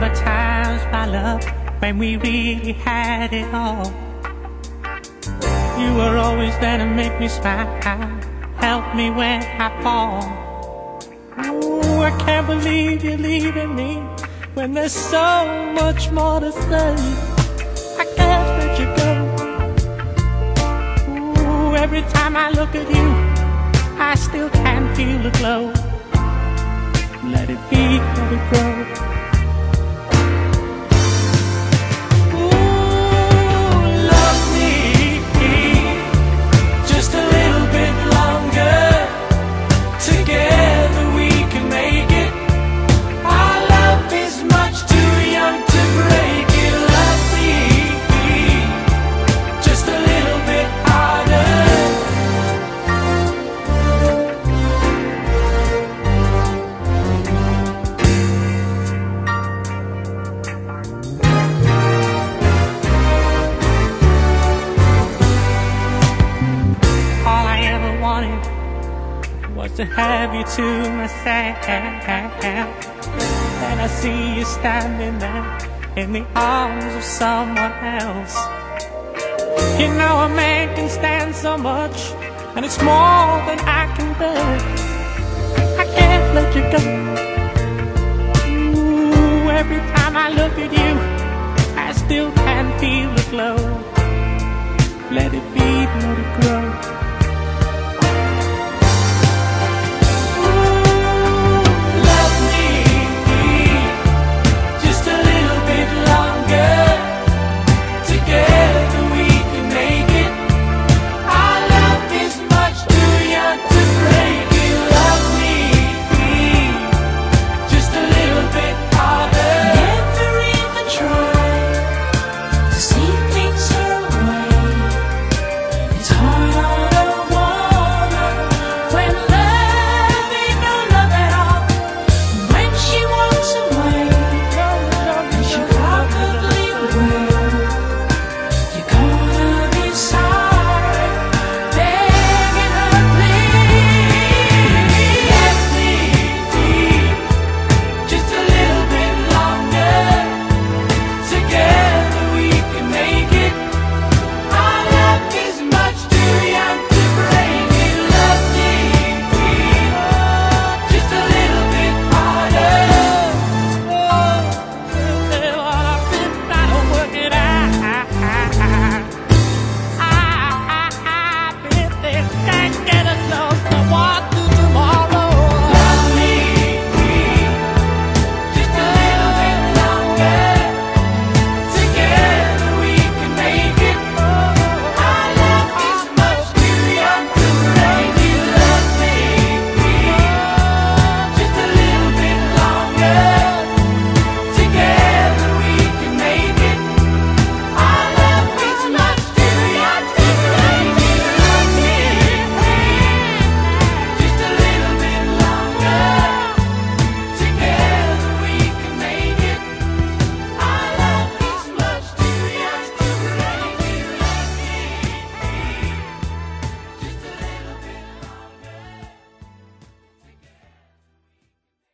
remember times, my love, when we really had it all. You were always there to make me smile, help me when I fall. Ooh, I can't believe you're leaving me when there's so much more to say. I can't let you go. Ooh, every time I look at you, I still can feel the glow. Let it be, let it grow. to have you to myself. And I see you standing there in the arms of someone else. You know a man can stand so much, and it's more than I can bear. I can't let you go. Ooh, every time I look at you, I still can feel the glow. Let it be.